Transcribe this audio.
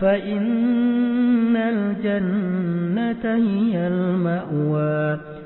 فإن الجنة هي المأوى.